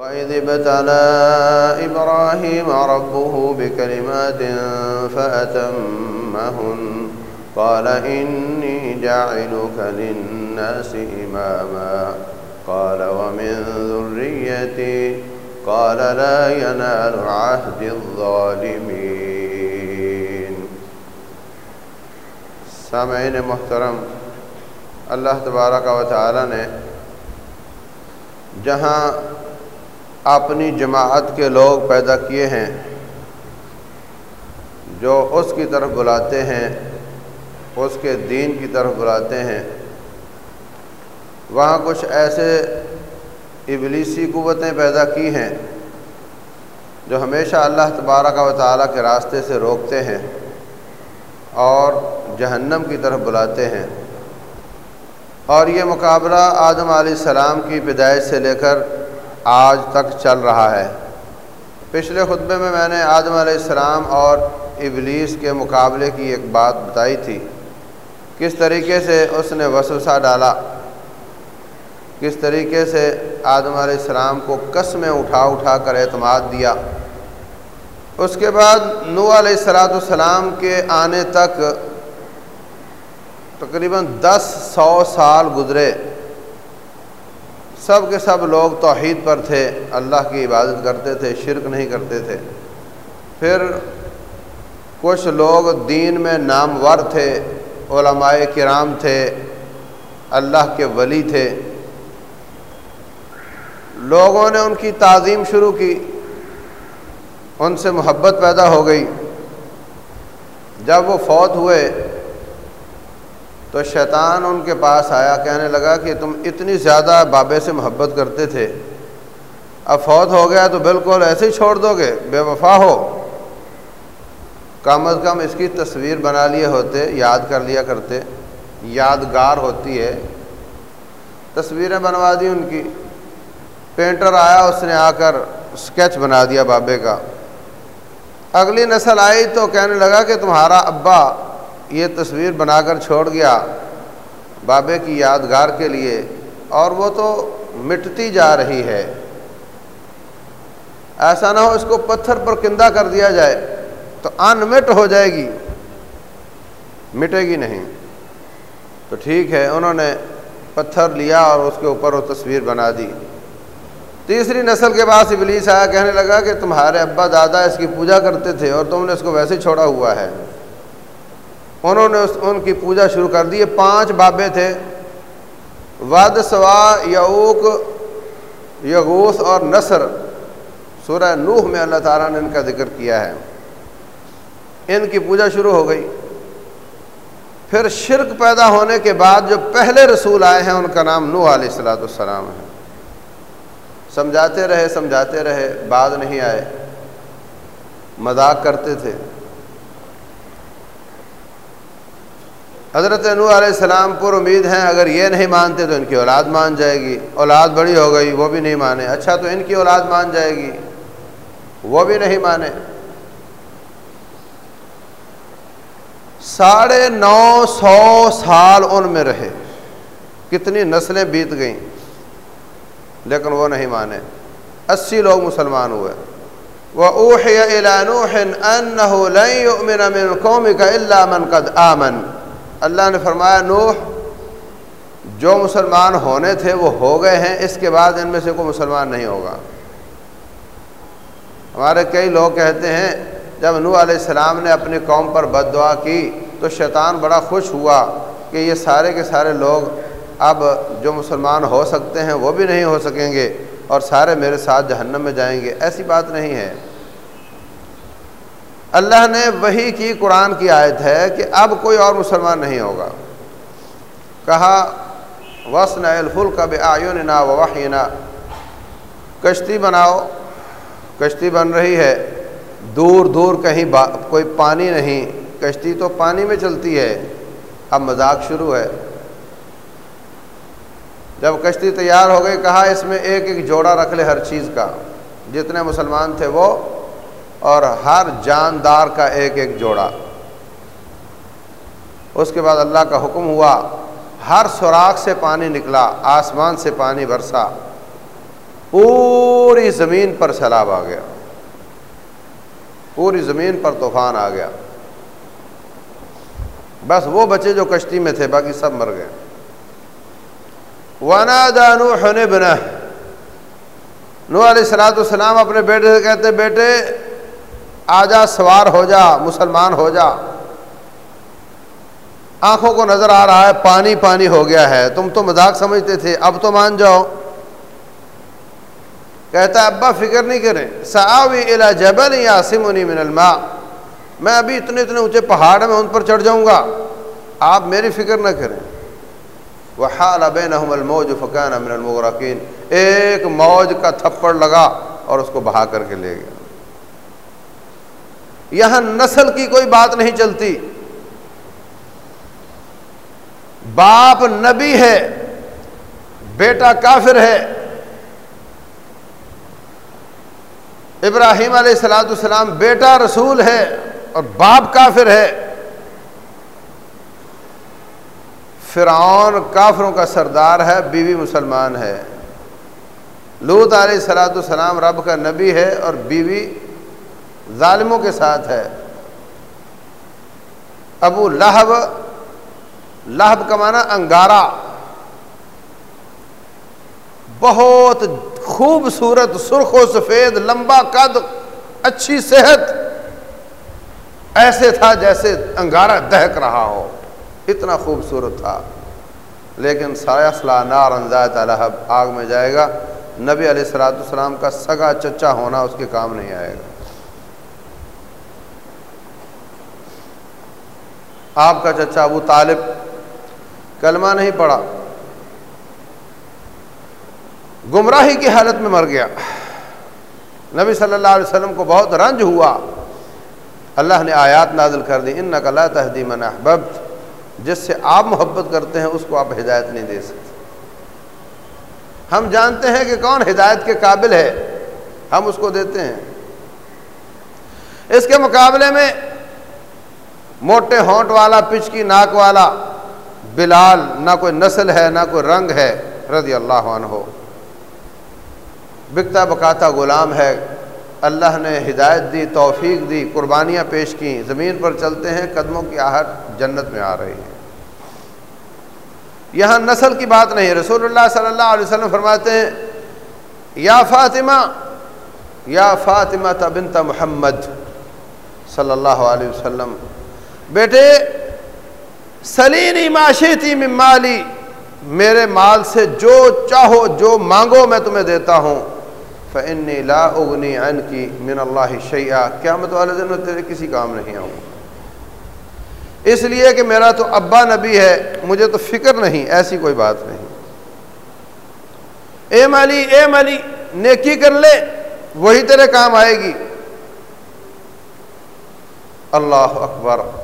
وإذ ابتلى إبراهيم ربه بكلمات فأتمهن قال إني جاعلك للناس إماما قال ومن ذريتي قال لا ينال عهد الظالمين سامعین محترم، اللہ تبارک و تعالی نے جہاں اپنی جماعت کے لوگ پیدا کیے ہیں، جو اس کی طرف بلاتے ہیں، اس کے دین کی طرف بلاتے ہیں۔ وہاں کچھ ایسے ابلیسی قوتیں پیدا کی ہیں، جو ہمیشہ اللہ تبارک و تعالیٰ کے راستے سے روکتے ہیں اور جہنم کی طرف بلاتے ہیں۔ اور یہ مقابلہ آدم علیہ السلام کی پیدائش سے لے کر آج تک چل رہا ہے۔ پچھلے خطبے میں میں نے آدم علیہ السلام اور ابلیس کے مقابلے کی ایک بات بتائی تھی۔ کس طریقے سے اس نے وسوسہ ڈالا؟ کس طریقے سے آدم علیہ السلام کو قسمیں اٹھا اٹھا کر اعتماد دیا؟ اس کے بعد نو علیہ السلاۃ السلام کے آنے تک تقریباً دس سو سال گزرے۔ سب کے سب لوگ توحید پر تھے، اللہ کی عبادت کرتے تھے، شرک نہیں کرتے تھے۔ پھر کچھ لوگ دین میں نامور تھے، علماء کرام تھے، اللہ کے ولی تھے۔ لوگوں نے ان کی تعظیم شروع کی، ان سے محبت پیدا ہو گئی۔ جب وہ فوت ہوئے تو شیطان ان کے پاس آیا، کہنے لگا کہ تم اتنی زیادہ بابے سے محبت کرتے تھے۔ اب فوت ہو گیا تو بالکل ایسے ہی چھوڑ دو گے، بے وفا ہو۔ کم از کم اس کی تصویر بنا لیے ہوتے، یاد کر لیا کرتے، یادگار ہوتی ہے۔ تصویریں بنوا دی ان کی۔ پینٹر آیا، اس نے آ کر اسکیچ بنا دیا بابے کا۔ اگلی نسل آئی تو کہنے لگا کہ تمہارا ابا یہ تصویر بنا کر چھوڑ گیا بابے کی یادگار کے لیے، اور وہ تو مٹتی جا رہی ہے۔ ایسا نہ ہو اس کو پتھر پر کندہ کر دیا جائے تو ان مٹ ہو جائے گی۔ مٹے گی نہیں۔ تو ٹھیک ہے، انہوں نے پتھر لیا اور اس کے اوپر وہ تصویر بنا دی۔ تیسری نسل کے بعد ابلیس آیا، کہنے لگا کہ تمہارے ابا دادا اس کی پوجا کرتے تھے اور تم نے اس کو ویسے چھوڑا ہوا ہے۔ انہوں نے اس ان کی پوجا شروع کر دی۔ پانچ بابے تھے۔ ود سوا یعوق یغوس اور نصر۔ سورہ نوح میں اللہ تعالیٰ نے ان کا ذکر کیا ہے۔ ان کی پوجا شروع ہو گئی۔ پھر شرک پیدا ہونے کے بعد جو پہلے رسول آئے ہیں، ان کا نام نوح علیہ السلاۃ السلام ہے۔ سمجھاتے رہے سمجھاتے رہے، بعد نہیں آئے۔ مذاق کرتے تھے۔ حضرت نو علیہ السلام پر امید ہیں، اگر یہ نہیں مانتے تو ان کی اولاد مان جائے گی۔ اولاد بڑی ہو گئی، وہ بھی نہیں مانے۔ اچھا تو ان کی اولاد مان جائے گی۔ وہ بھی نہیں مانے۔ ساڑھے نو سو سال ان میں رہے۔ کتنی نسلیں بیت گئیں، لیکن وہ نہیں مانے۔ اسی لوگ مسلمان ہوئے۔ وہ اوہ قومی کا اللہ من قد آمن۔ اللہ نے فرمایا، نوح، جو مسلمان ہونے تھے وہ ہو گئے ہیں، اس کے بعد ان میں سے کوئی مسلمان نہیں ہوگا۔ ہمارے کئی لوگ کہتے ہیں، جب نوح علیہ السلام نے اپنی قوم پر بد دعا کی تو شیطان بڑا خوش ہوا کہ یہ سارے کے سارے لوگ اب جو مسلمان ہو سکتے ہیں وہ بھی نہیں ہو سکیں گے اور سارے میرے ساتھ جہنم میں جائیں گے۔ ایسی بات نہیں ہے۔ اللہ نے وہی کی قرآن کی آیت ہے کہ اب کوئی اور مسلمان نہیں ہوگا۔ کہا وسن الفل کا بے آیون نا کشتی بناؤ، کشتی بن رہی ہے۔ دور دور کہیں با، کوئی پانی نہیں۔ کشتی تو پانی میں چلتی ہے۔ اب مذاق شروع ہے۔ جب کشتی تیار ہو گئی، کہا، اس میں ایک ایک جوڑا رکھ لے ہر چیز کا۔ جتنے مسلمان تھے وہ اور ہر جاندار کا ایک ایک جوڑا۔ اس کے بعد اللہ کا حکم ہوا، ہر سوراخ سے پانی نکلا، آسمان سے پانی برسا، پوری زمین پر سیلاب آ گیا۔ پوری زمین پر طوفان آ گیا۔ بس وہ بچے جو کشتی میں تھے، باقی سب مر گئے۔ وانا دانو بنا نو علیہ السلاۃ السلام اپنے بیٹے سے کہتے، بیٹے آ جا سوار ہو جا، مسلمان ہو جا۔ آنکھوں کو نظر آ رہا ہے، پانی پانی ہو گیا ہے۔ تم تو مذاق سمجھتے تھے، اب تو مان جاؤ۔ کہتا ابا، فکر نہیں کریں۔ ساوی الا جبل یا من الماء۔ میں ابھی اتنے اتنے اونچے پہاڑ میں ان پر چڑھ جاؤں گا۔ آپ میری فکر نہ کریں۔ وہ حال بینہم الموج فکان من المغرقین۔ ایک موج کا تھپڑ لگا اور اس کو بہا کر کے لے گیا۔ یہاں نسل کی کوئی بات نہیں چلتی۔ باپ نبی ہے، بیٹا کافر ہے۔ ابراہیم علیہ السلاۃ السلام بیٹا رسول ہے اور باپ کافر ہے۔ فرعون کافروں کا سردار ہے، بیوی مسلمان ہے۔ لوت علیہ السلاۃ السلام رب کا نبی ہے اور بیوی ظالموں کے ساتھ ہے۔ ابو لہب لہب کا معنی انگارا۔ بہت خوبصورت، سرخ و سفید، لمبا قد، اچھی صحت۔ ایسے تھا جیسے انگارا دہک رہا ہو۔ اتنا خوبصورت تھا۔ لیکن سایہ نار انزائت الحب آگ میں جائے گا۔ نبی علیہ السلاۃ السلام کا سگا چچا ہونا اس کے کام نہیں آئے گا۔ آپ کا چچا ابو طالب کلمہ نہیں پڑا گمراہی کی حالت میں مر گیا۔ نبی صلی اللہ علیہ وسلم کو بہت رنج ہوا۔ اللہ نے آیات نازل کر دی ان نقلا تحدیم احبب جس سے آپ محبت کرتے ہیں، اس کو آپ ہدایت نہیں دے سکتے۔ ہم جانتے ہیں کہ کون ہدایت کے قابل ہے۔ ہم اس کو دیتے ہیں۔ اس کے مقابلے میں موٹے ہونٹ والا پچ کی ناک والا، بلال نہ کوئی نسل ہے، نہ کوئی رنگ ہے، رضی اللہ عنہ۔ بکتا بکاتا غلام ہے۔ اللہ نے ہدایت دی، توفیق دی، قربانیاں پیش کی زمین پر چلتے ہیں، قدموں کی آہٹ جنت میں آ رہی ہے یہاں نسل کی بات نہیں، رسول اللہ صلی اللہ علیہ وسلم فرماتے ہیں، یا فاطمہ یا فاطمہ تبنت محمد صلی اللہ علیہ وسلم۔ بیٹے سلینی معاشیتی مالی، میرے مال سے جو چاہو، جو مانگو میں تمہیں دیتا ہوں۔ فنی لا اغنی عن کی من اللہ شیعہ قیامت والے دن میں تیرے کسی کام نہیں آؤں۔ اس لیے کہ میرا تو ابا نبی ہے، مجھے تو فکر نہیں، ایسی کوئی بات نہیں۔ اے مالی اے مالی، نیکی کر لے، وہی تیرے کام آئے گی۔ اللہ اکبر۔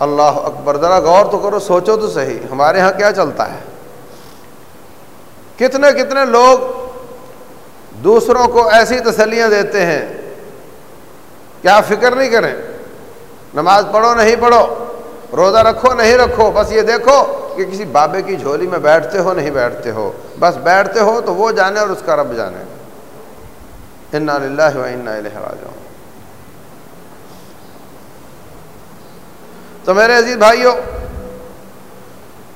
اللہ اکبر، ذرا غور تو کرو، سوچو تو صحیح، ہمارے ہاں کیا چلتا ہے؟ کتنے کتنے لوگ دوسروں کو ایسی تسلیاں دیتے ہیں، کیا فکر نہیں کریں؟ نماز پڑھو نہیں پڑھو، روزہ رکھو نہیں رکھو، بس یہ دیکھو کہ کسی بابے کی جھولی میں بیٹھتے ہو نہیں بیٹھتے ہو، بس بیٹھتے ہو تو وہ جانے اور اس کا رب جانے۔ انا للہ و انا الیہ راجعون۔ تو میرے عزیز بھائیوں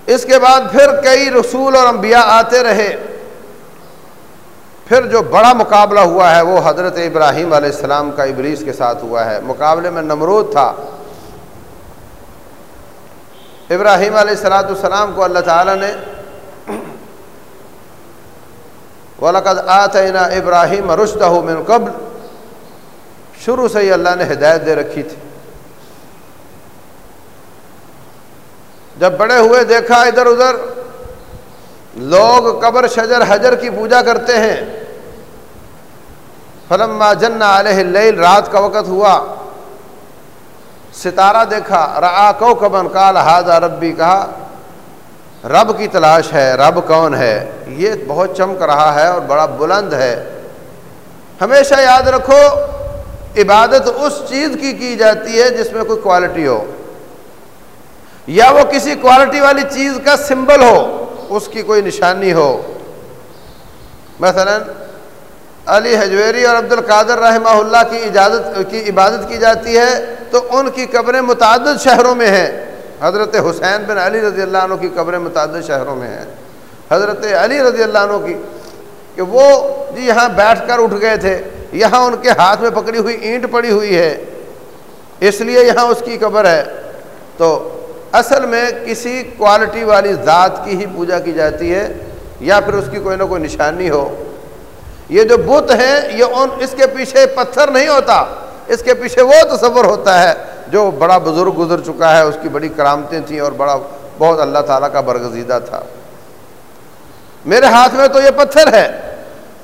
اس کے بعد پھر کئی رسول اور انبیاء آتے رہے۔ پھر جو بڑا مقابلہ ہوا ہے، وہ حضرت ابراہیم علیہ السلام کا ابلیس کے ساتھ ہوا ہے۔ مقابلے میں نمرود تھا۔ ابراہیم علیہ السلاۃ السلام کو اللہ تعالیٰ نے وَلَقَدْ آتَيْنَا ابراہیم رُشْدَهُ مِنْ قبل۔ شروع سے ہی اللہ نے ہدایت دے رکھی تھی۔ جب بڑے ہوئے دیکھا ادھر ادھر، لوگ قبر شجر حجر کی پوجا کرتے ہیں۔ فلم جن علیہ اللیل، رات کا وقت ہوا۔ ستارہ دیکھا را کو کبن کال ہاضا ربی، کہا، رب کی تلاش ہے، رب کون ہے؟ یہ بہت چمک رہا ہے اور بڑا بلند ہے۔ ہمیشہ یاد رکھو، عبادت اس چیز کی کی جاتی ہے جس میں کوئی کوالٹی ہو۔ یا وہ کسی کوالٹی والی چیز کا سمبل ہو، اس کی کوئی نشانی ہو۔ مثلا، علی حجویری اور عبد القادر رحمہ اللہ کی اجازت، کی عبادت کی جاتی ہے تو ان کی قبریں متعدد شہروں میں ہیں۔ حضرت حسین بن علی رضی اللہ عنہ کی قبریں متعدد شہروں میں ہیں۔ حضرت علی رضی اللہ عنہ کی، کہ وہ جی یہاں بیٹھ کر اٹھ گئے تھے، یہاں ان کے ہاتھ میں پکڑی ہوئی اینٹ پڑی ہوئی ہے، اس لیے یہاں اس کی قبر ہے۔ تو اصل میں کسی کوالٹی والی ذات کی ہی پوجا کی جاتی ہے یا پھر اس کی کوئی نہ کوئی نشانی ہو۔ یہ جو بت ہیں، یہ ان، اس کے پیچھے پتھر نہیں ہوتا۔ اس کے پیچھے وہ تصور ہوتا ہے جو بڑا بزرگ گزر چکا ہے، اس کی بڑی کرامتیں تھیں اور بڑا بہت اللہ تعالیٰ کا برگزیدہ تھا۔ میرے ہاتھ میں تو یہ پتھر ہے،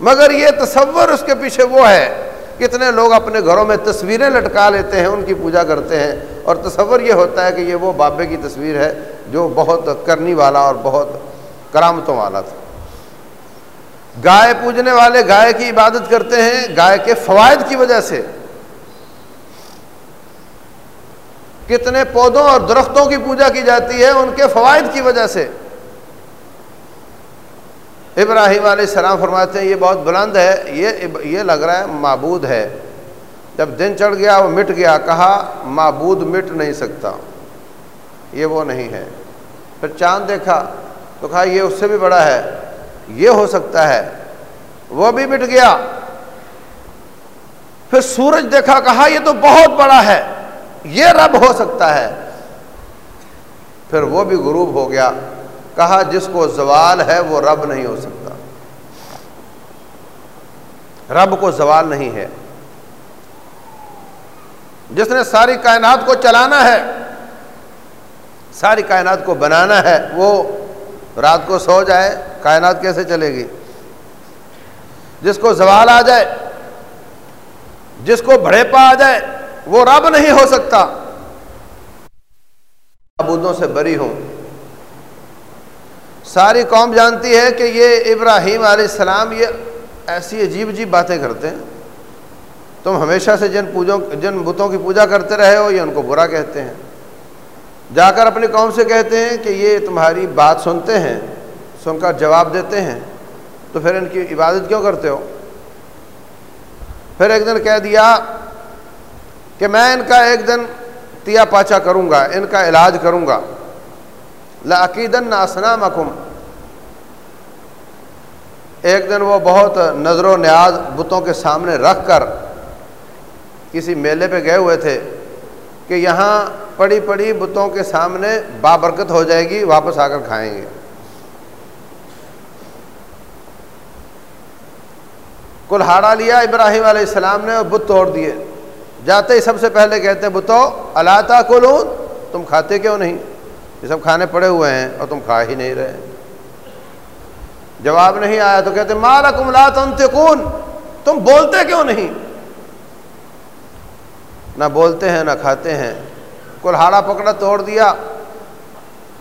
مگر یہ تصور اس کے پیچھے وہ ہے۔ کتنے لوگ اپنے گھروں میں تصویریں لٹکا لیتے ہیں، ان کی پوجا کرتے ہیں۔ اور تصور یہ ہوتا ہے کہ یہ وہ بابے کی تصویر ہے جو بہت کرنی والا اور بہت کرامتوں والا تھا۔ گائے پوجنے والے گائے کی عبادت کرتے ہیں گائے کے فوائد کی وجہ سے۔ کتنے پودوں اور درختوں کی پوجا کی جاتی ہے ان کے فوائد کی وجہ سے۔ ابراہیم علیہ السلام فرماتے ہیں یہ بہت بلند ہے، یہ یہ لگ رہا ہے معبود ہے۔ جب دن چڑھ گیا، وہ مٹ گیا، کہا، معبود مٹ نہیں سکتا۔ یہ وہ نہیں ہے۔ پھر چاند دیکھا، تو کہا، یہ اس سے بھی بڑا ہے، یہ ہو سکتا ہے۔ وہ بھی مٹ گیا۔ پھر سورج دیکھا، کہا، یہ تو بہت بڑا ہے، یہ رب ہو سکتا ہے۔ پھر وہ بھی غروب ہو گیا۔ کہا، جس کو زوال ہے، وہ رب نہیں ہو سکتا۔ رب کو زوال نہیں ہے۔ جس نے ساری کائنات کو چلانا ہے، ساری کائنات کو بنانا ہے، وہ رات کو سو جائے، کائنات کیسے چلے گی؟ جس کو زوال آ جائے، جس کو بڑے پا آ جائے، وہ رب نہیں ہو سکتا۔ ابودوں سے بری ہوں۔ ساری قوم جانتی ہے کہ یہ ابراہیم علیہ السلام یہ ایسی عجیب عجیب باتیں کرتے ہیں۔ تم ہمیشہ سے جن پوجوں جن بتوں کی پوجا کرتے رہے ہو، یہ ان کو برا کہتے ہیں۔ جا کر اپنی قوم سے کہتے ہیں کہ یہ تمہاری بات سنتے ہیں، سن کر جواب دیتے ہیں۔ تو پھر ان کی عبادت کیوں کرتے ہو؟ پھر ایک دن کہہ دیا کہ میں ان کا ایک دن تیا پاچا کروں گا، ان کا علاج کروں گا۔ لعقیدن اسنام ایک دن وہ بہت نظر و نیاز بتوں کے سامنے رکھ کر کسی میلے پہ گئے ہوئے تھے کہ یہاں پڑی پڑی بتوں کے سامنے بابرکت ہو جائے گی، واپس آ کر کھائیں گے۔ کلہاڑا لیا ابراہیم علیہ السلام نے اور بت توڑ دیے۔ جاتے ہی سب سے پہلے کہتے بتو اللہ تا کلون تم کھاتے کیوں نہیں؟ یہ سب کھانے پڑے ہوئے ہیں اور تم کھا ہی نہیں رہے۔ جواب نہیں آیا تو کہتے مالا کم لا تنتقون تم بولتے کیوں نہیں؟ نہ بولتے ہیں، نہ کھاتے ہیں۔ کلہاڑا پکڑا، توڑ دیا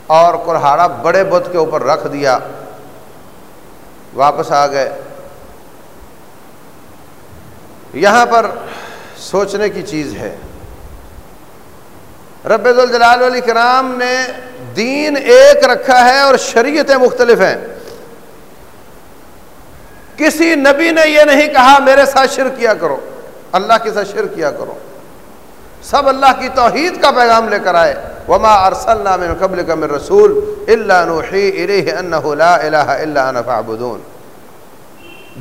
اور کلہاڑا بڑے بت کے اوپر رکھ دیا۔ واپس آ گئے۔ یہاں پر سوچنے کی چیز ہے۔ رب الجلال علی کرام نے دین ایک رکھا ہے اور شریعتیں مختلف ہیں۔ کسی نبی نے یہ نہیں کہا، میرے ساتھ شر کیا کرو۔ اللہ کے ساتھ شر کیا کرو۔ سب اللہ کی توحید کا پیغام لے کر آئے۔ وما ارسلنا من قبل کا من رسول اللہ نوحی الیہ انہ لا الہ الا انا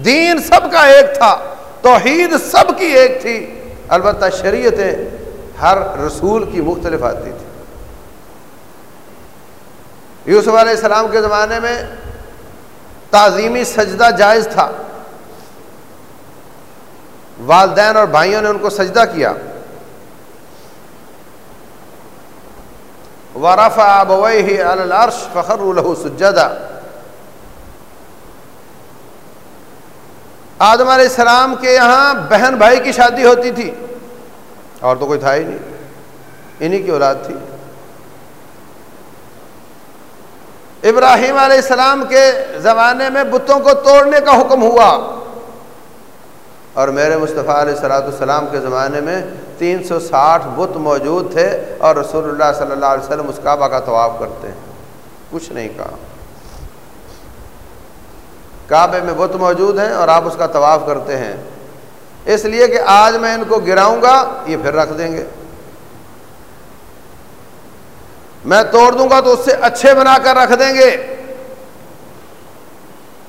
دین سب کا ایک تھا، توحید سب کی ایک تھی۔ البتہ شریعتیں ہر رسول کی مختلف آتی تھی۔ یوسف علیہ السلام کے زمانے میں تعظیمی سجدہ جائز تھا۔ والدین اور بھائیوں نے ان کو سجدہ کیا۔ ورفا ابوئی العرش فخر الہ سجدہ آدم علیہ السلام کے یہاں بہن بھائی کی شادی ہوتی تھی، اور تو کوئی تھا ہی نہیں، انہی کی اولاد تھی۔ ابراہیم علیہ السلام کے زمانے میں بتوں کو توڑنے کا حکم ہوا۔ اور میرے مصطفیٰ علیہ صلاۃ السلام کے زمانے میں تین سو ساٹھ بت موجود تھے اور رسول اللہ صلی اللہ علیہ وسلم اس کعبہ کا طواف کرتے ہیں۔ کچھ نہیں کہا۔ کعبے میں بت موجود ہیں اور آپ اس کا طواف کرتے ہیں۔ اس لیے کہ آج میں ان کو گراؤں گا، یہ پھر رکھ دیں گے۔ میں توڑ دوں گا تو اس سے اچھے بنا کر رکھ دیں گے۔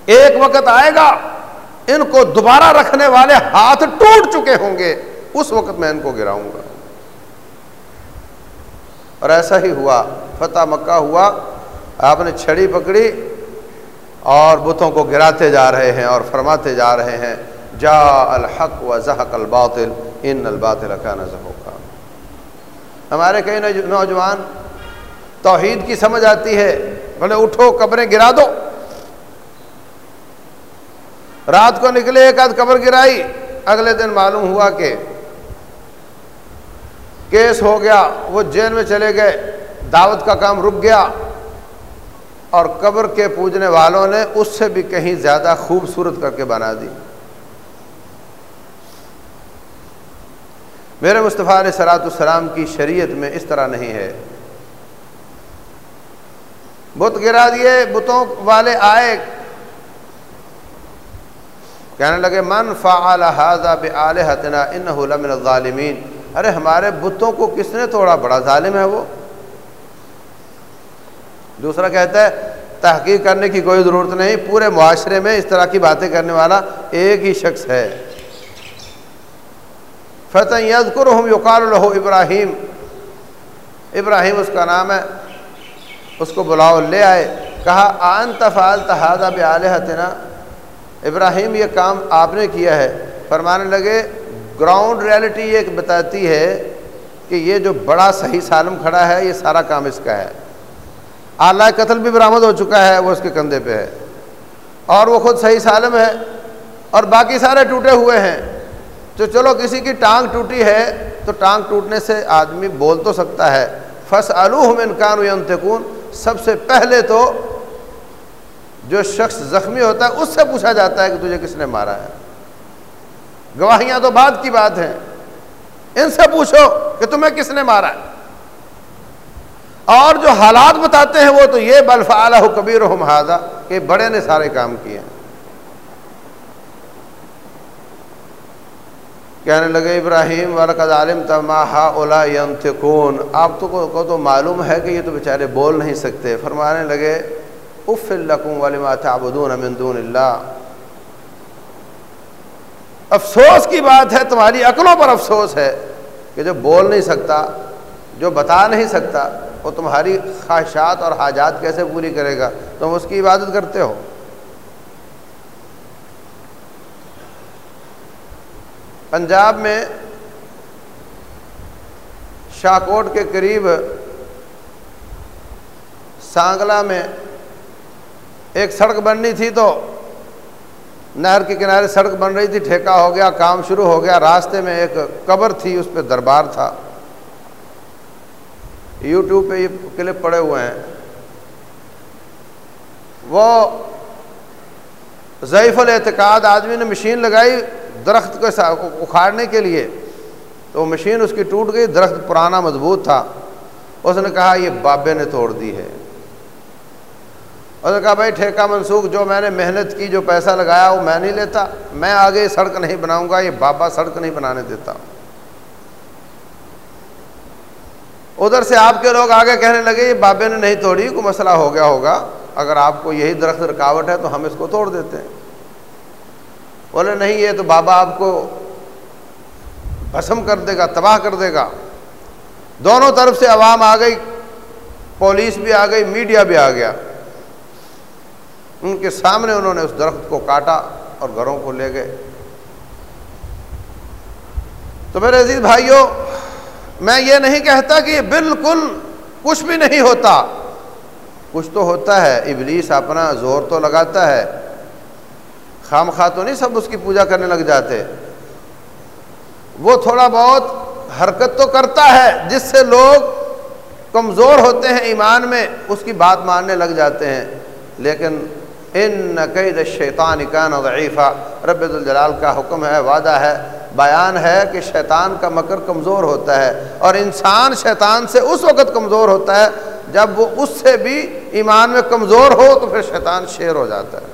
ایک وقت آئے گا، ان کو دوبارہ رکھنے والے ہاتھ ٹوٹ چکے ہوں گے۔ اس وقت میں ان کو گراؤں گا۔ اور ایسا ہی ہوا، فتح مکہ ہوا، آپ نے چھڑی پکڑی اور بتوں کو گراتے جا رہے ہیں اور فرماتے جا رہے ہیں جا الحق و زحق الباطل، ان الباطل کا نظم ہمارے کئی نوجوان توحید کی سمجھ آتی ہے، بولے اٹھو، قبریں گرا دو۔ رات کو نکلے، ایک آدھ قبر گرائی، اگلے دن معلوم ہوا کہ کیس ہو گیا، وہ جیل میں چلے گئے، دعوت کا کام رک گیا۔ اور قبر کے پوجنے والوں نے اس سے بھی کہیں زیادہ خوبصورت کر کے بنا دی۔ میرے مصطفیٰ علیہ سلاۃ السلام کی شریعت میں اس طرح نہیں ہے۔ بت گرا دیے، بتوں والے آئے۔ کہنے لگے، من فعل هذا بآلهتنا انه لمن الظالمین ارے ہمارے بتوں کو کس نے توڑا؟ بڑا ظالم ہے وہ۔ دوسرا کہتا ہے، تحقیق کرنے کی کوئی ضرورت نہیں، پورے معاشرے میں اس طرح کی باتیں کرنے والا ایک ہی شخص ہے۔ فتح یزکر ہم یقال الحو ابراہیم۔ ابراہیم اس کا نام ہے، اس کو بلاؤ، لے آئے۔ کہا آن تفال تحادہ بآلحتنا ابراہیم یہ کام آپ نے کیا ہے۔ فرمانے لگے گراؤنڈ ریالٹی یہ بتاتی ہے کہ یہ جو بڑا صحیح سالم کھڑا ہے، یہ سارا کام اس کا ہے۔ آلہ قتل بھی برآمد ہو چکا ہے، وہ اس کے کندھے پہ ہے۔ اور وہ خود صحیح سالم ہے اور باقی سارے ٹوٹے ہوئے ہیں۔ تو چلو کسی کی ٹانگ ٹوٹی ہے تو ٹانگ ٹوٹنے سے آدمی بول تو سکتا ہے۔ فس الوحم انکان ینتقون سب سے پہلے تو جو شخص زخمی ہوتا ہے، اس سے پوچھا جاتا ہے کہ تجھے کس نے مارا ہے۔ گواہیاں تو بعد کی بات ہیں۔ ان سے پوچھو کہ تمہیں کس نے مارا۔ ہے اور جو حالات بتاتے ہیں وہ تو یہ بلفا ہو کبیر ہو محاذہ کہ بڑے نے سارے کام کیے۔ ہیں کہنے لگے، ابراہیم ورقد عالم تماہا اولا ینتقون آپ تو کو تو معلوم ہے کہ یہ تو بیچارے بول نہیں سکتے۔ فرمانے لگے اف القم ولما تعبدون من دون اللہ۔ افسوس کی بات ہے، تمہاری عقلوں پر افسوس ہے کہ جو بول نہیں سکتا، جو بتا نہیں سکتا، وہ تمہاری خواہشات اور حاجات کیسے پوری کرے گا؟ تم اس کی عبادت کرتے ہو۔ پنجاب میں شاہکوٹ کے قریب سانگلا میں ایک سڑک بننی تھی تو نہر کے کنارے سڑک بن رہی تھی، ٹھیکہ ہو گیا، کام شروع ہو گیا۔ راستے میں ایک قبر تھی، اس پہ دربار تھا۔ یوٹیوب پہ یہ کلپ پڑے ہوئے ہیں۔ وہ ضعیف الاعتقاد، آدمی نے مشین لگائی درخت کو اکھاڑنے کے لیے۔ تو مشین اس کی ٹوٹ گئی، درخت پرانا مضبوط تھا۔ اس نے کہا، یہ بابے نے توڑ دی ہے۔ اس نے کہا بھائی ٹھیکہ منسوخ جو میں نے محنت کی جو پیسہ لگایا وہ میں نہیں لیتا، میں آگے سڑک نہیں بناؤں گا، یہ بابا سڑک نہیں بنانے دیتا۔ ادھر سے آپ کے لوگ آگے کہنے لگے، یہ بابے نے نہیں توڑی، کوئی مسئلہ ہو گیا ہوگا۔ اگر آپ کو یہی درخت رکاوٹ ہے تو ہم اس کو توڑ دیتے ہیں۔ بولے نہیں، یہ تو بابا آپ کو بھسم کر دے گا، تباہ کر دے گا۔ دونوں طرف سے عوام آ گئی، پولیس بھی آ گئی، میڈیا بھی آ گیا۔ ان کے سامنے انہوں نے اس درخت کو کاٹا اور گھروں کو لے گئے۔ تو میرے عزیز بھائیوں میں یہ نہیں کہتا کہ یہ بالکل کچھ بھی نہیں ہوتا۔ کچھ تو ہوتا ہے، ابلیس اپنا زور تو لگاتا ہے۔ خام خواہ تو نہیں سب اس کی پوجا کرنے لگ جاتے۔ وہ تھوڑا بہت حرکت تو کرتا ہے، جس سے لوگ کمزور ہوتے ہیں ایمان میں، اس کی بات ماننے لگ جاتے ہیں۔ لیکن ان قید شیطان کان ضعیفہ رب الجلال کا حکم ہے، وعدہ ہے، بیان ہے کہ شیطان کا مکر کمزور ہوتا ہے اور انسان شیطان سے اس وقت کمزور ہوتا ہے جب وہ اس سے بھی ایمان میں کمزور ہو تو پھر شیطان شیر ہو جاتا ہے۔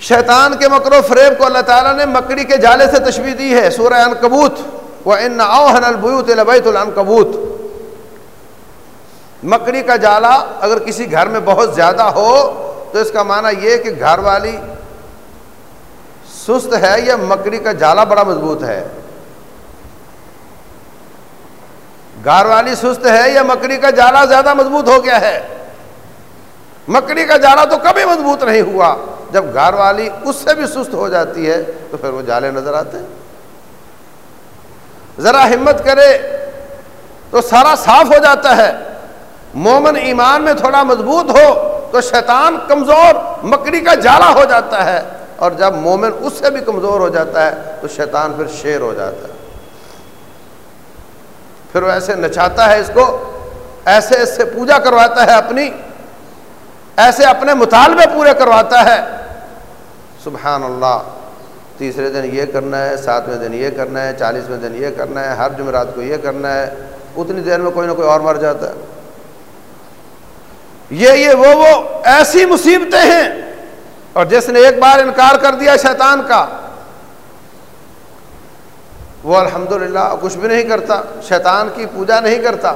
شیطان کے مکر و فریب کو اللہ تعالیٰ نے مکڑی کے جالے سے تشبیح دی ہے، سورہ ان کبوت وہ ان اوہن البیوت البیت العنکبوت۔ مکڑی کا جالا اگر کسی گھر میں بہت زیادہ ہو تو اس کا معنی یہ کہ گھر والی سست ہے یا مکڑی کا جالا بڑا مضبوط ہے؟ گھر والی سست ہے یا مکڑی کا جالا زیادہ مضبوط ہو گیا ہے؟ مکڑی کا جالا تو کبھی مضبوط نہیں ہوا۔ جب گھر والی اس سے بھی سست ہو جاتی ہے تو پھر وہ جالے نظر آتے ہیں۔ ذرا ہمت کرے تو سارا صاف ہو جاتا ہے۔ مومن ایمان میں تھوڑا مضبوط ہو تو شیطان کمزور مکڑی کا جالا ہو جاتا ہے اور جب مومن اس سے بھی کمزور ہو جاتا ہے تو شیطان پھر شیر ہو جاتا ہے۔ پھر وہ ایسے نچاتا ہے اس کو، ایسے اس سے پوجا کرواتا ہے اپنی، ایسے اپنے مطالبے پورے کرواتا ہے۔ سبحان اللہ تیسرے دن یہ کرنا ہے، ساتویں دن یہ کرنا ہے، چالیسویں دن یہ کرنا ہے، ہر جمعرات کو یہ کرنا ہے۔ اتنی دیر میں کوئی نہ کوئی اور مر جاتا ہے۔ یہ یہ، وہ وہ ایسی مصیبتیں ہیں۔ اور جس نے ایک بار انکار کر دیا شیطان کا، وہ الحمدللہ کچھ بھی نہیں کرتا، شیطان کی پوجا نہیں کرتا،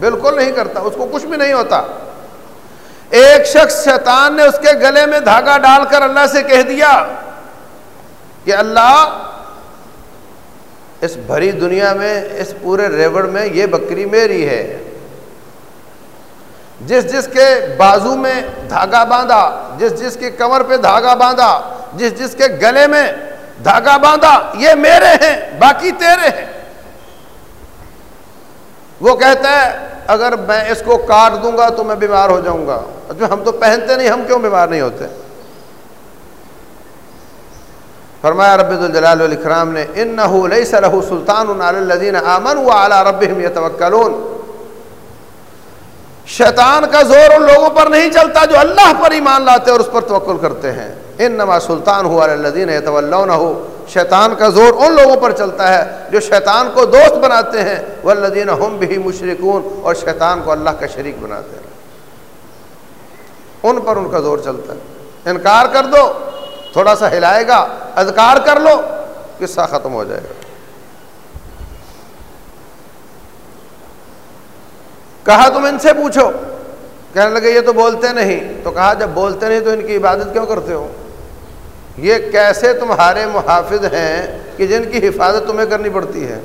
بالکل نہیں کرتا، اس کو کچھ بھی نہیں ہوتا۔ ایک شخص شیطان نے اس کے گلے میں دھاگا ڈال کر اللہ سے کہہ دیا کہ اللہ، اس بھری دنیا میں، اس پورے ریوڑ میں یہ بکری میری ہے۔ جس جس کے بازو میں دھاگا باندھا، جس جس کی کمر پہ دھاگا باندھا، جس جس کے گلے میں دھاگا باندھا، یہ میرے ہیں، باقی تیرے ہیں۔ وہ کہتا ہے، اگر میں اس کو کاٹ دوں گا تو میں بیمار ہو جاؤں گا۔ ہم تو پہنتے نہیں، ہم کیوں بیمار نہیں ہوتے؟ فرمایا، رب الجلال والاکرام نے انه ليس له سلطان على الذين امنوا وعلى ربهم يتوكلون شیطان کا زور ان لوگوں پر نہیں چلتا جو اللہ پر ایمان لاتے اور اس پر توکل کرتے ہیں۔ انما سلطان هو على الذين يتولونه شیطان کا زور ان لوگوں پر چلتا ہے جو شیطان کو دوست بناتے ہیں۔ والذین هم به مشركون اور شیطان کو اللہ کا شریک بناتے ہیں۔ ان پر ان کا زور چلتا ہے۔ انکار کر دو، تھوڑا سا ہلائے گا، اذکار کر لو، قصہ ختم ہو جائے گا۔ کہا تم ان سے پوچھو۔ کہنے لگے، یہ تو بولتے نہیں۔ تو کہا، جب بولتے نہیں تو ان کی عبادت کیوں کرتے ہو؟ یہ کیسے تمہارے محافظ ہیں کہ جن کی حفاظت تمہیں کرنی پڑتی ہے؟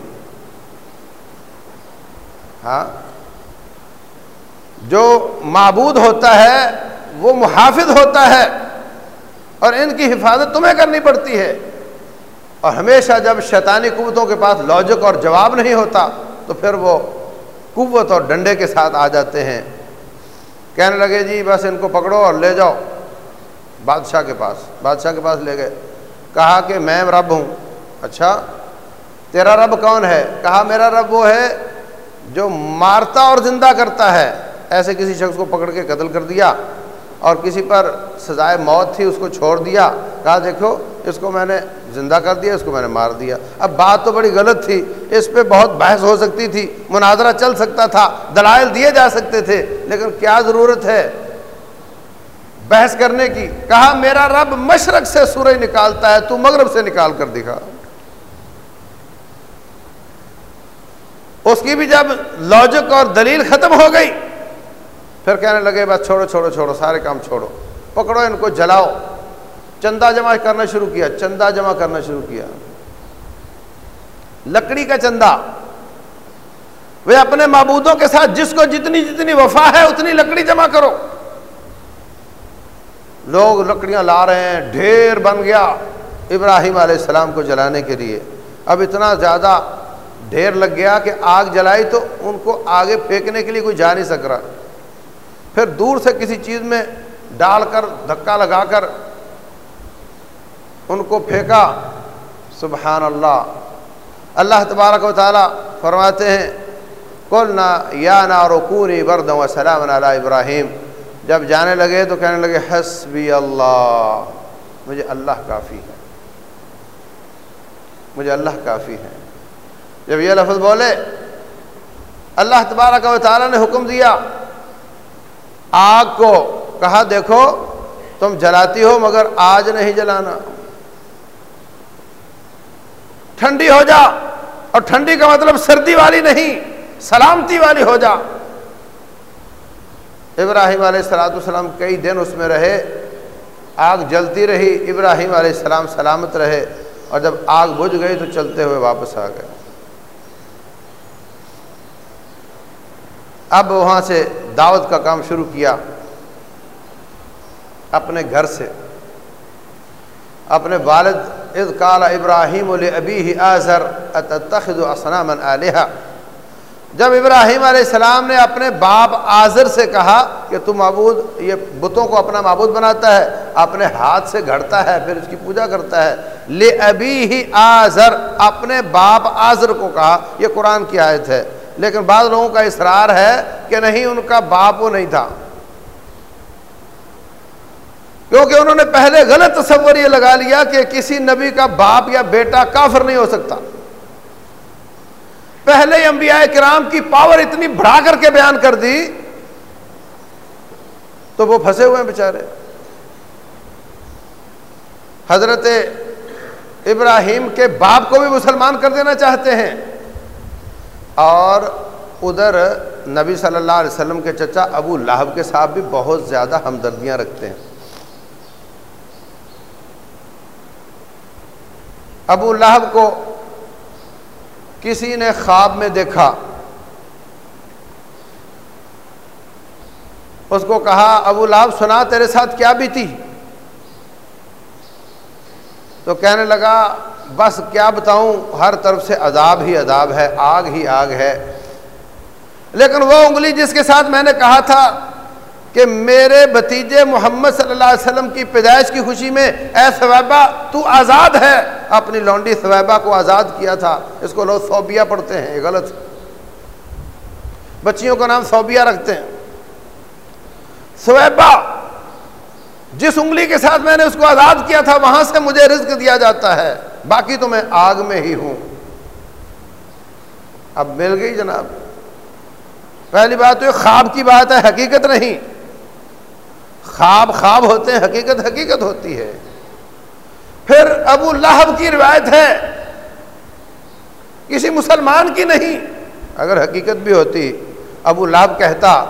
ہاں؟ جو معبود ہوتا ہے، وہ محافظ ہوتا ہے اور ان کی حفاظت تمہیں کرنی پڑتی ہے۔ اور ہمیشہ جب شیطانی قوتوں کے پاس لاجک اور جواب نہیں ہوتا، تو پھر وہ قوت اور ڈنڈے کے ساتھ آ جاتے ہیں۔ کہنے لگے جی بس ان کو پکڑو اور لے جاؤ۔ بادشاہ کے پاس، بادشاہ کے پاس لے گئے۔ کہا کہ میں رب ہوں۔ اچھا تیرا رب کون ہے؟ کہا، میرا رب وہ ہے جو مارتا اور زندہ کرتا ہے۔ ایسے کسی شخص کو پکڑ کے قتل کر دیا اور کسی پر سزائے موت تھی، اس کو چھوڑ دیا۔ کہا، دیکھو، اس کو میں نے زندہ کر دیا، اس کو میں نے مار دیا۔ اب بات تو بڑی غلط تھی۔ اس پہ بہت بحث ہو سکتی تھی۔ مناظرہ چل سکتا تھا۔ دلائل دیے جا سکتے تھے، لیکن کیا ضرورت ہے بحث کرنے کی؟ کہا، میرا رب مشرق سے سورج نکالتا ہے، تو مغرب سے نکال کر دکھا۔ اس کی بھی جب لاجک اور دلیل ختم ہو گئی، پھر کہنے لگے، بس چھوڑو چھوڑو چھوڑو، سارے کام چھوڑو۔ پکڑو ان کو، جلاؤ۔ چندہ جمع کرنا شروع کیا، چندہ جمع کرنا شروع کیا۔ لکڑی کا چندہ۔ وہ اپنے معبودوں کے ساتھ جس کو جتنی جتنی وفا ہے اتنی لکڑی جمع کرو۔ لوگ لکڑیاں لا رہے ہیں، ڈھیر بن گیا ابراہیم علیہ السلام کو جلانے کے لیے۔ اب اتنا زیادہ ڈھیر لگ گیا کہ آگ جلائی تو ان کو آگے پھینکنے کے لیے کوئی جا نہیں سک رہا۔ پھر دور سے کسی چیز میں ڈال کر، دھکا لگا کر ان کو پھینکا۔ سبحان اللہ اللہ تبارک و تعالیٰ فرماتے ہیں کل نہ یا نا رکونی برد و سلام علیہ ابراہیم۔ جب جانے لگے تو کہنے لگے، حسبی اللہ۔ مجھے اللہ کافی ہے۔ مجھے اللہ کافی ہے۔ جب یہ لفظ بولے، اللہ تبارک و تعالیٰ نے حکم دیا، آگ کو کہا، دیکھو، تم جلاتی ہو مگر آج نہیں جلانا۔ ٹھنڈی ہو جا اور ٹھنڈی کا مطلب سردی والی نہیں، سلامتی والی ہو جا۔ ابراہیم علیہ السلاۃ السلام کئی دن اس میں رہے، آگ جلتی رہی، ابراہیم علیہ السلام سلامت رہے اور جب آگ بجھ گئی تو چلتے ہوئے واپس آ گئے۔ اب وہاں سے دعوت کا کام شروع کیا۔ اپنے گھر سے، اپنے والد اذ قال ابراہیم ابی آزر اتخذ اسنام علیہ جب ابراہیم علیہ السلام نے اپنے باپ آزر سے کہا کہ تو معبود، یہ بتوں کو اپنا معبود بناتا ہے، اپنے ہاتھ سے گھڑتا ہے، پھر اس کی پوجا کرتا ہے لے ابھی ہی آزر اپنے باپ آزر کو کہا، یہ قرآن کی آیت ہے۔ لیکن بعض لوگوں کا اصرار ہے کہ نہیں، ان کا باپ وہ نہیں تھا۔ کیونکہ انہوں نے پہلے غلط تصور یہ لگا لیا کہ کسی نبی کا باپ یا بیٹا کافر نہیں ہو سکتا۔ پہلے انبیاء کرام کی پاور اتنی بڑھا کر کے بیان کر دی تو وہ پھنسے ہوئے ہیں بیچارے۔ حضرت ابراہیم کے باپ کو بھی مسلمان کر دینا چاہتے ہیں۔ اور ادھر نبی صلی اللہ علیہ وسلم کے چچا ابو لہب کے ساتھ بھی بہت زیادہ ہمدردیاں رکھتے ہیں۔ ابو لہب کو کسی نے خواب میں دیکھا، اس کو کہا، ابو لہب سنا تیرے ساتھ کیا بھی تھی تو کہنے لگا، بس کیا بتاؤں، ہر طرف سے عذاب ہی عذاب ہے، آگ ہی آگ ہے۔ لیکن وہ انگلی جس کے ساتھ میں نے کہا تھا کہ میرے بتیجے محمد صلی اللہ علیہ وسلم کی پیدائش کی خوشی میں، اے سویبہ تو آزاد ہے۔ اپنی لونڈی سویبہ کو آزاد کیا تھا۔ اس کو لوگ صوبیہ پڑھتے ہیں، یہ غلط۔ بچیوں کا نام صوبیہ رکھتے ہیں۔ سویبہ جس انگلی کے ساتھ میں نے اس کو آزاد کیا تھا، وہاں سے مجھے رزق دیا جاتا ہے۔ باقی تو میں آگ میں ہی ہوں۔ اب مل گئی جناب۔ پہلی بات تو خواب کی بات ہے، حقیقت نہیں۔ خواب خواب ہوتے ہیں، حقیقت حقیقت ہوتی ہے۔ پھر ابو لہب کی روایت ہے۔ کسی مسلمان کی نہیں۔ اگر حقیقت بھی ہوتی، ابو لہب کہتا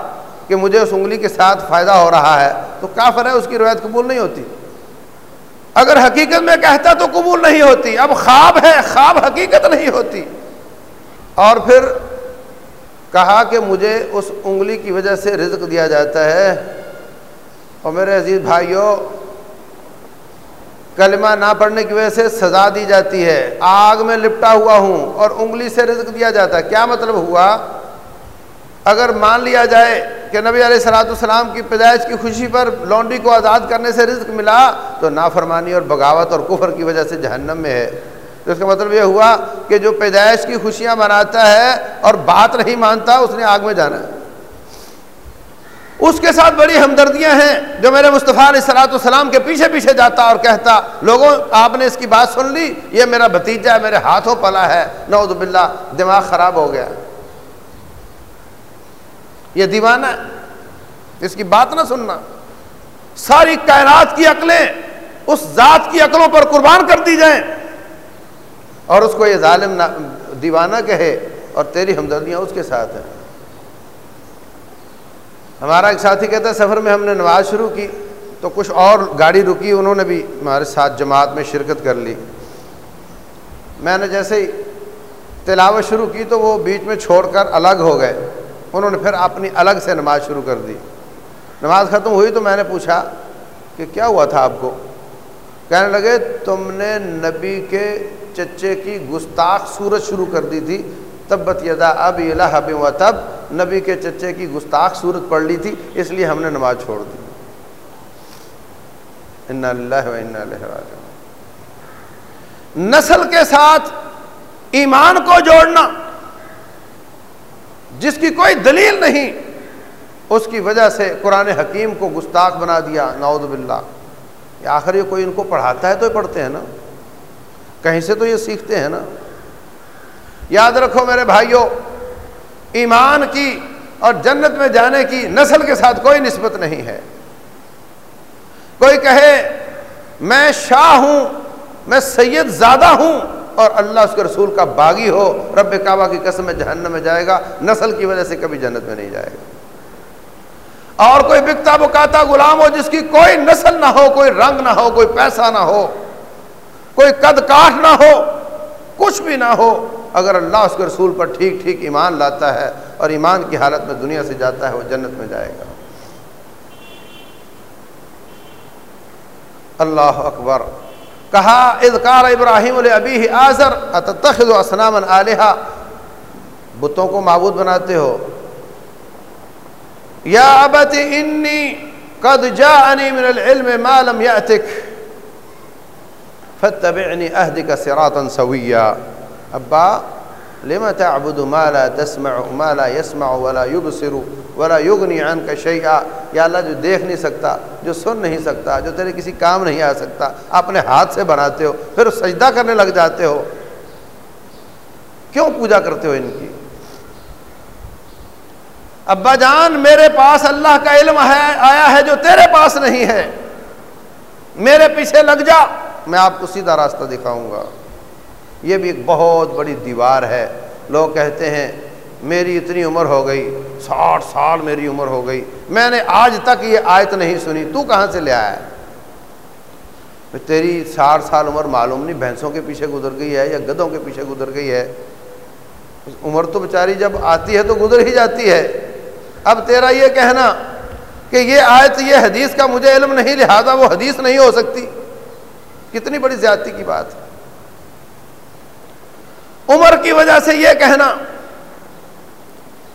کہ مجھے اس انگلی کے ساتھ فائدہ ہو رہا ہے، تو کافر ہے، اس کی روایت قبول نہیں ہوتی۔ اگر حقیقت میں کہتا تو قبول نہیں ہوتی۔ اب خواب ہے، خواب حقیقت نہیں ہوتی۔ اور پھر کہا کہ مجھے اس انگلی کی وجہ سے رزق دیا جاتا ہے۔ اور میرے عزیز بھائیوں، کلمہ نہ پڑھنے کی وجہ سے سزا دی جاتی ہے۔ آگ میں لپٹا ہوا ہوں اور انگلی سے رزق دیا جاتا۔ ہے کیا مطلب ہوا؟ اگر مان لیا جائے کہ نبی علیہ السلاۃ السلام کی پیدائش کی خوشی پر لونڈی کو آزاد کرنے سے رزق ملا، تو نافرمانی اور بغاوت اور کفر کی وجہ سے جہنم میں ہے۔ تو اس کا مطلب یہ ہوا کہ جو پیدائش کی خوشیاں مناتا ہے اور بات نہیں مانتا، اس نے آگ میں جانا۔ ہے اس کے ساتھ بڑی ہمدردیاں ہیں جو میرے مصطفیٰ علیہ السلاۃ السلام کے پیچھے پیچھے جاتا اور کہتا، لوگوں، آپ نے اس کی بات سن لی؟ یہ میرا بھتیجا ہے، میرے ہاتھوں پلا ہے۔ نعوذ باللہ، دماغ خراب ہو گیا۔ یہ دیوانہ ہے۔ اس کی بات نہ سننا۔ ساری کائنات کی عقلیں اس ذات کی عقلوں پر قربان کر دی جائیں۔ اور اس کو یہ ظالم دیوانہ کہے اور تیری ہمدردیاں اس کے ساتھ ہیں۔ ہمارا ایک ساتھی کہتا ہے، سفر میں ہم نے نماز شروع کی تو کچھ اور گاڑی رکی، انہوں نے بھی ہمارے ساتھ جماعت میں شرکت کر لی۔ میں نے جیسے ہی تلاوت شروع کی تو وہ بیچ میں چھوڑ کر الگ ہو گئے۔ انہوں نے پھر اپنی الگ سے نماز شروع کر دی۔ نماز ختم ہوئی تو میں نے پوچھا کہ کیا ہوا تھا آپ کو؟ کہنے لگے، تم نے نبی کے چچے کی گستاخ صورت شروع کر دی تھی۔ تب یدا اب الحب و تب۔ نبی کے چچے کی گستاخ صورت پڑھ لی تھی، اس لیے ہم نے نماز چھوڑ دی۔ ان اللہ نسل کے ساتھ ایمان کو جوڑنا، جس کی کوئی دلیل نہیں، اس کی وجہ سے قرآن حکیم کو گستاخ بنا دیا۔ نعوذ باللہ۔ آخر یہ کوئی ان کو پڑھاتا ہے تو پڑھتے ہیں نا؟ کہیں سے تو یہ سیکھتے ہیں نا؟ یاد رکھو میرے بھائیوں ایمان کی اور جنت میں جانے کی نسل کے ساتھ کوئی نسبت نہیں ہے۔ کوئی کہے، میں شاہ ہوں، میں سید زیادہ ہوں اور اللہ اس کے رسول کا باغی ہو، رب کعبہ کی قسم میں جہنم میں جائے گا، نسل کی وجہ سے کبھی جنت میں نہیں جائے گا۔ اور کوئی بکتا بکاتا غلام ہو جس کی کوئی نسل نہ ہو، کوئی رنگ نہ ہو، کوئی پیسہ نہ ہو، کوئی قد کاٹ نہ ہو، کچھ بھی نہ ہو اگر اللہ اس کے رسول پر ٹھیک ٹھیک ایمان لاتا ہے اور ایمان کی حالت میں دنیا سے جاتا ہے، وہ جنت میں جائے گا۔ اللہ اکبر۔ کہا اذکار ابراہیم ابی آزر اتخذ اسنام علیہ بتوں کو معبود بناتے ہو۔ یا ابت انی قد جاءنی من العلم ما لم یأتک فتبعنی اہدک سراطا سویا۔ ابا لما تعبد ما لا تسمع ما لا يسمع ولا يبصر ولا يغني عنك شيئا؟ یا اللہ جو دیکھ نہیں سکتا، جو سن نہیں سکتا، جو تیرے کسی کام نہیں آ سکتا، اپنے ہاتھ سے بناتے ہو، پھر سجدہ کرنے لگ جاتے ہو۔ کیوں پوجا کرتے ہو ان کی؟ ابا جان، میرے پاس اللہ کا علم ہے، آیا ہے جو تیرے پاس نہیں ہے۔ میرے پیچھے لگ جا۔ میں آپ کو سیدھا راستہ دکھاؤں گا۔ یہ بھی ایک بہت بڑی دیوار ہے۔ لوگ کہتے ہیں، میری اتنی عمر ہو گئی، ساٹھ سال میری عمر ہو گئی، میں نے آج تک یہ آیت نہیں سنی، تو کہاں سے لے آیا تیری ساٹھ سال عمر معلوم نہیں، بھینسوں کے پیچھے گزر گئی ہے یا گدوں کے پیچھے گزر گئی ہے؟ عمر تو بیچاری جب آتی ہے تو گزر ہی جاتی ہے۔ اب تیرا یہ کہنا کہ یہ آیت، یہ حدیث کا مجھے علم نہیں، لہذا وہ حدیث نہیں ہو سکتی۔ کتنی بڑی زیادتی کی بات ہے۔ عمر کی وجہ سے یہ کہنا،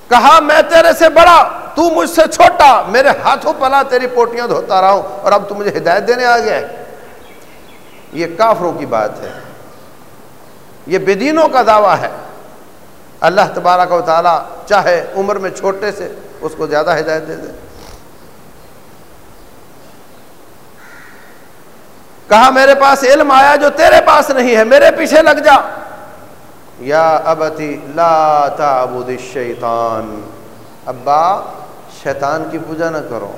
کہا، میں تیرے سے بڑا، تو مجھ سے چھوٹا، میرے ہاتھوں پلا تیری پوٹیاں دھوتا رہا ہوں اور اب تو مجھے ہدایت دینے آ گیا یہ کافروں کی بات ہے۔ یہ بدینوں کا دعویٰ ہے۔ اللہ تبارک و تعالی چاہے عمر میں چھوٹے سے اس کو زیادہ ہدایت دے دے۔ کہا، میرے پاس علم آیا جو تیرے پاس نہیں ہے، میرے پیچھے لگ جا۔ یا ابتی لا تعبد الشیطان. ابا، شیطان کی پوجا نہ کرو.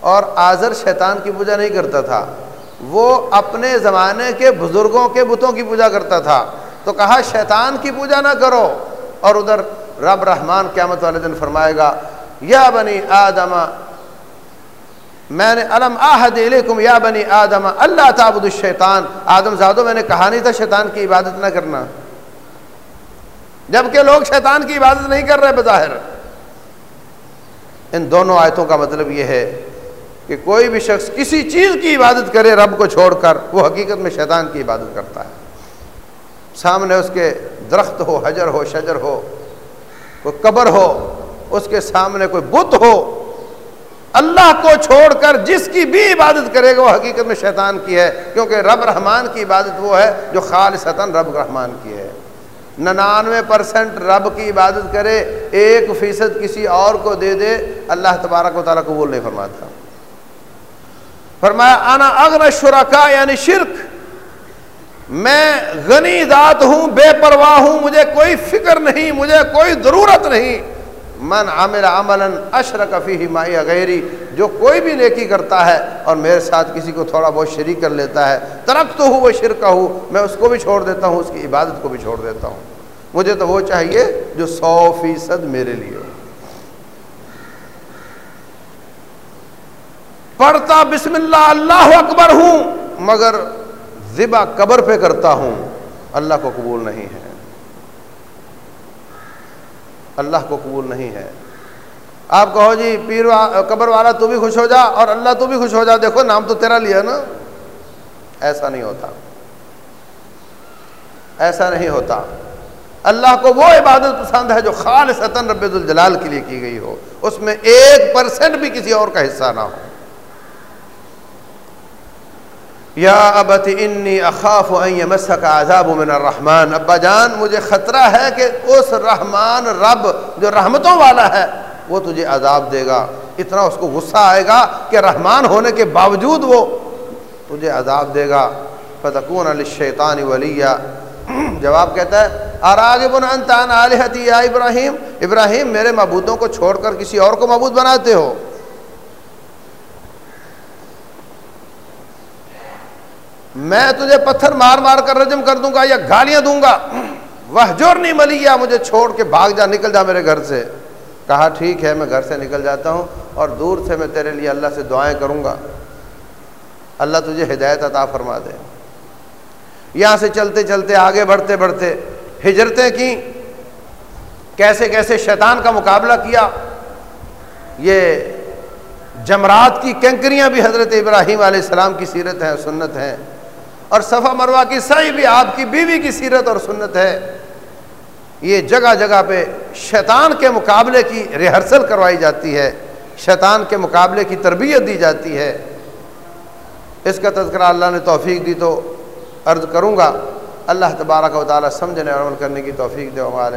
اور آزر شیطان کی پوجا نہیں کرتا تھا، وہ اپنے زمانے کے بزرگوں کے بتوں کی پوجا کرتا تھا۔ تو کہا، شیطان کی پوجا نہ کرو۔ اور ادھر رب رحمان قیامت والے دن فرمائے گا، یا بنی آدم، میں نے علم آحد علیکم یا بنی آدم، اللہ تعبد الشیطان۔ آدم زادو میں نے کہا نہیں تھا شیطان کی عبادت نہ کرنا۔ جبکہ لوگ شیطان کی عبادت نہیں کر رہے بظاہر۔ ان دونوں آیتوں کا مطلب یہ ہے کہ کوئی بھی شخص کسی چیز کی عبادت کرے رب کو چھوڑ کر، وہ حقیقت میں شیطان کی عبادت کرتا ہے۔ سامنے اس کے درخت ہو، حجر ہو، شجر ہو، کوئی قبر ہو، اس کے سامنے کوئی بت ہو، اللہ کو چھوڑ کر جس کی بھی عبادت کرے گا، وہ حقیقت میں شیطان کی ہے۔ کیونکہ رب رحمان کی عبادت وہ ہے جو خالصتاً رب رحمان کی ہے۔ ننانوے پرسنٹ رب کی عبادت کرے، ایک فیصد کسی اور کو دے دے، اللہ تبارک و تعالیٰ قبول نہیں فرماتا۔ فرمایا، انا اغن شرکا یعنی شرک۔ میں غنی ذات ہوں، بے پرواہ ہوں، مجھے کوئی فکر نہیں، مجھے کوئی ضرورت نہیں۔ من عامل عملا اشرک فیہ مائی غیری، جو کوئی بھی نیکی کرتا ہے اور میرے ساتھ کسی کو تھوڑا بہت شریک کر لیتا ہے ترک تو ہوں وہ شرکہ ہوں میں اس کو بھی چھوڑ دیتا ہوں، اس کی عبادت کو بھی چھوڑ دیتا ہوں۔ مجھے تو وہ چاہیے جو سو فیصد میرے لیے پڑھتا بسم اللہ اللہ اکبر ہوں، مگر ذبا قبر پہ کرتا ہوں، اللہ کو قبول نہیں ہے۔ اللہ کو قبول نہیں ہے۔ آپ کہو جی پیر قبر والا تو بھی خوش ہو جا اور اللہ تو بھی خوش ہو جا۔ دیکھو، نام تو تیرا لیا نا۔ ایسا نہیں ہوتا۔ ایسا نہیں ہوتا۔ اللہ کو وہ عبادت پسند ہے جو خالص رب الجلال کے لیے کی گئی ہو۔ اس میں ایک پرسنٹ بھی کسی اور کا حصہ نہ ہو۔ یا ابت انی اخاف ان عذاب من الرحمن. ابا جان، مجھے خطرہ ہے کہ اس رحمان رب جو رحمتوں والا ہے، وہ تجھے عذاب دے گا۔ اتنا اس کو غصہ آئے گا کہ رحمان ہونے کے باوجود وہ تجھے عذاب دے گا۔ فتکون علی شیطان ولیہ۔ جواب کہتا ہے اراغب انت عن الہتی یا ابراہیم؟ ابراہیم، میرے معبودوں کو چھوڑ کر کسی اور کو معبود بناتے ہو۔ میں تجھے پتھر مار مار کر رجم کر دوں گا یا گالیاں دوں گا؟ وہ جور نہیں ملی یا مجھے چھوڑ کے بھاگ جا، نکل جا میرے گھر سے۔ کہا، ٹھیک ہے، میں گھر سے نکل جاتا ہوں اور دور سے میں تیرے لیے اللہ سے دعائیں کروں گا۔ اللہ تجھے ہدایت عطا فرما دے۔ یہاں سے چلتے چلتے، آگے بڑھتے بڑھتے ہجرتیں کی کیسے کیسے شیطان کا مقابلہ کیا۔ یہ جمرات کی کینکریاں بھی حضرت ابراہیم علیہ السلام کی سیرت ہے سنت ہے اور صفا مروا کی صحیح بھی آپ کی بیوی کی سیرت اور سنت ہے۔ یہ جگہ جگہ پہ شیطان کے مقابلے کی ریہرسل کروائی جاتی ہے۔ شیطان کے مقابلے کی تربیت دی جاتی ہے۔ اس کا تذکرہ اللہ نے توفیق دی تو عرض کروں گا۔ اللہ تبارک و تعالیٰ سمجھنے اور عمل کرنے کی توفیق دے۔ ہمارے